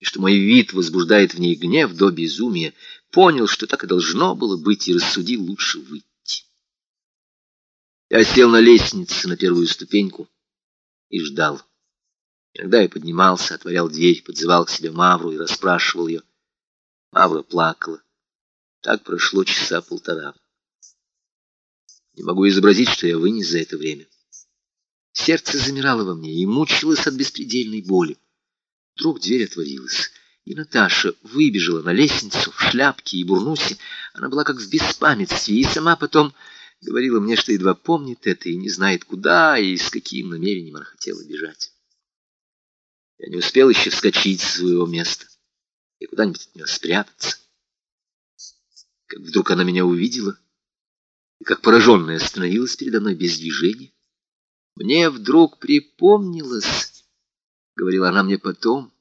и что мой вид возбуждает в ней гнев до безумия, понял, что так и должно было быть, и рассудил лучше выйти. Я сел на лестнице на первую ступеньку и ждал. Иногда я поднимался, отворял дверь, подзывал к себе Мавру и расспрашивал ее. Мавра плакала. Так прошло часа полтора. Не могу изобразить, что я вынес за это время. Сердце замирало во мне и мучилось от беспредельной боли. Вдруг дверь отворилась, и Наташа выбежала на лестницу в шляпке и бурнусе. Она была как в беспамятстве, и сама потом говорила мне, что едва помнит это и не знает, куда и с каким намерением она хотела бежать. Я не успел еще вскочить с своего места и куда-нибудь от нее спрятаться. Как вдруг она меня увидела и как пораженная остановилась передо мной без движения. Мне вдруг припомнилось, — говорила она мне потом, —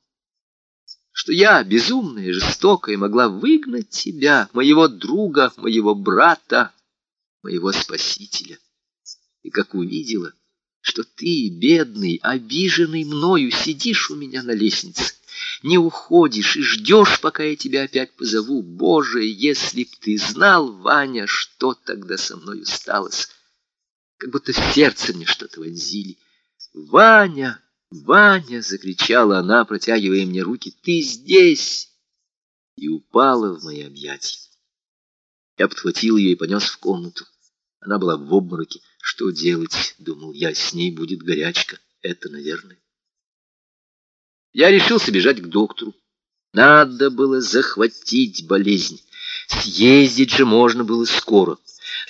что я, безумная, жестокая, могла выгнать тебя, моего друга, моего брата, моего спасителя. И как увидела, что ты, бедный, обиженный мною, сидишь у меня на лестнице, не уходишь и ждешь, пока я тебя опять позову. Боже, если б ты знал, Ваня, что тогда со мною сталось, как будто в сердце мне что-то вонзили. «Ваня! Ваня!» — закричала она, протягивая мне руки. «Ты здесь!» И упала в мои объятия. Я подхватил ее и понес в комнату. Она была в обмороке. Что делать? Думал я, с ней будет горячка. Это, наверное. Я решился бежать к доктору. Надо было захватить болезнь. Съездить же можно было скоро.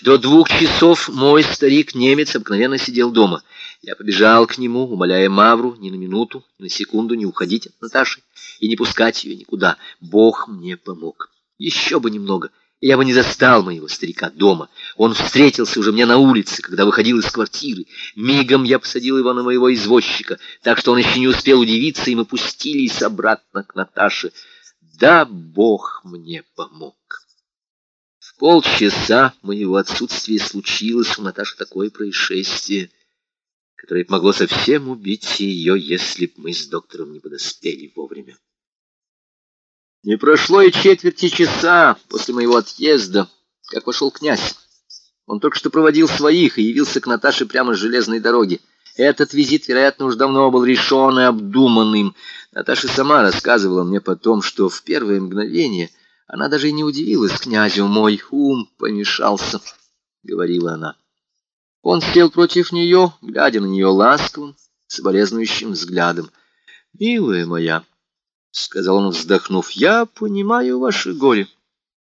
До двух часов мой старик-немец обыкновенно сидел дома. Я побежал к нему, умоляя Мавру ни на минуту, ни на секунду не уходить от Наташи и не пускать ее никуда. Бог мне помог. Еще бы немного — я бы не застал моего старика дома. Он встретился уже мне на улице, когда выходил из квартиры. Мигом я посадил его на моего извозчика, так что он еще не успел удивиться, и мы пустились обратно к Наташе. Да Бог мне помог. Полчаса моего отсутствия случилось у Наташи такое происшествие, которое могло совсем убить ее, если б мы с доктором не подоспели вовремя. Не прошло и четверти часа после моего отъезда, как вошел князь. Он только что проводил своих и явился к Наташе прямо с железной дороги. Этот визит, вероятно, уж давно был решен и обдуманным. Наташа сама рассказывала мне потом, что в первое мгновение она даже и не удивилась князю. «Мой ум помешался», — говорила она. Он сел против нее, глядя на нее ласковым, соболезнующим взглядом. «Милая моя», — сказал он, вздохнув, — я понимаю ваше горе.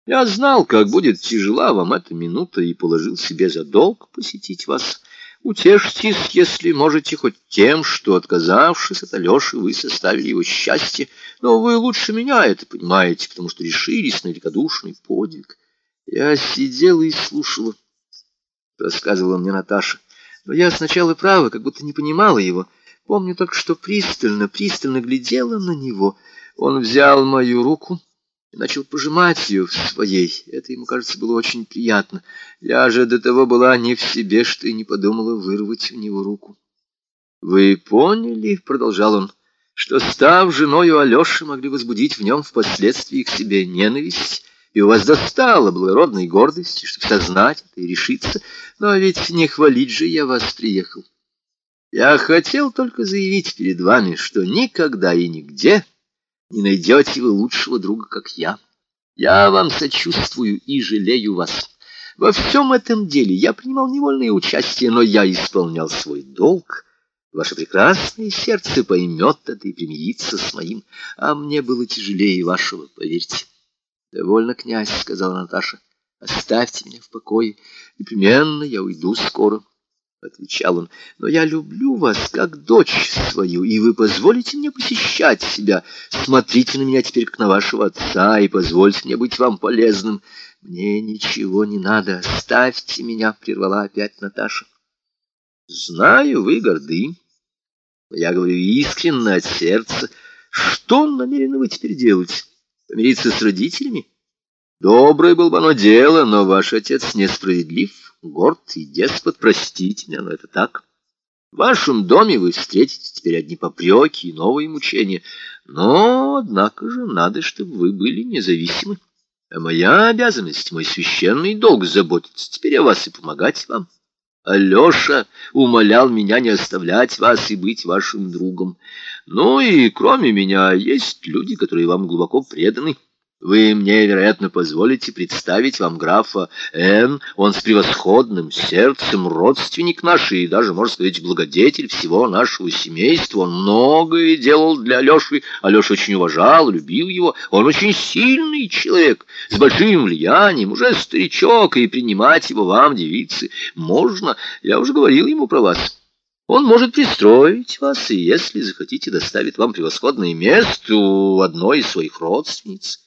Я знал, как будет тяжела вам эта минута, и положил себе за долг посетить вас. Утешьтесь, если можете, хоть тем, что, отказавшись от Алеши, вы составили его счастье. Но вы лучше меня это понимаете, потому что решились на великодушный подвиг. Я сидела и слушала, — рассказывала мне Наташа. Но я сначала, право, как будто не понимала его, — Помню только, что пристально, пристально глядела на него. Он взял мою руку и начал пожимать ее в своей. Это ему, кажется, было очень приятно. Я же до того была не в себе, что и не подумала вырвать у него руку. «Вы поняли, — продолжал он, — что, став женою Алеши, могли возбудить в нем впоследствии к себе ненависть, и у вас достало благородной гордости, чтобы сознать это и решиться, но ведь не хвалить же я вас приехал». Я хотел только заявить перед вами, что никогда и нигде не найдете вы лучшего друга, как я. Я вам сочувствую и жалею вас. Во всем этом деле я принимал невольное участие, но я исполнял свой долг. Ваше прекрасное сердце поймет это и примирится с моим, а мне было тяжелее вашего, поверьте. — Довольно, князь, — сказала Наташа, — оставьте меня в покое. Непременно я уйду скоро. —— отвечал он, — но я люблю вас как дочь свою, и вы позволите мне посещать себя. Смотрите на меня теперь, как на вашего отца, и позвольте мне быть вам полезным. Мне ничего не надо, оставьте меня, — прервала опять Наташа. Знаю, вы горды, но я говорю искренне от сердца. Что намерены вы теперь делать? Помириться с родителями? Доброе было бы оно дело, но ваш отец несправедлив горд и деспот, простите меня, но это так. В вашем доме вы встретите теперь одни попреки и новые мучения. Но, однако же, надо, чтобы вы были независимы. А моя обязанность, мой священный долг заботиться теперь о вас и помогать вам. Алеша умолял меня не оставлять вас и быть вашим другом. Ну и кроме меня есть люди, которые вам глубоко преданы. Вы мне, вероятно, позволите представить вам графа Н. Он с превосходным сердцем, родственник наш и даже, можно сказать, благодетель всего нашего семейства. Он многое делал для Алеши. Алеша очень уважал, любил его. Он очень сильный человек, с большим влиянием, уже старичок, и принимать его вам, девицы, можно. Я уже говорил ему про вас. Он может пристроить вас, и, если захотите, доставить вам превосходное место у одной из своих родственниц.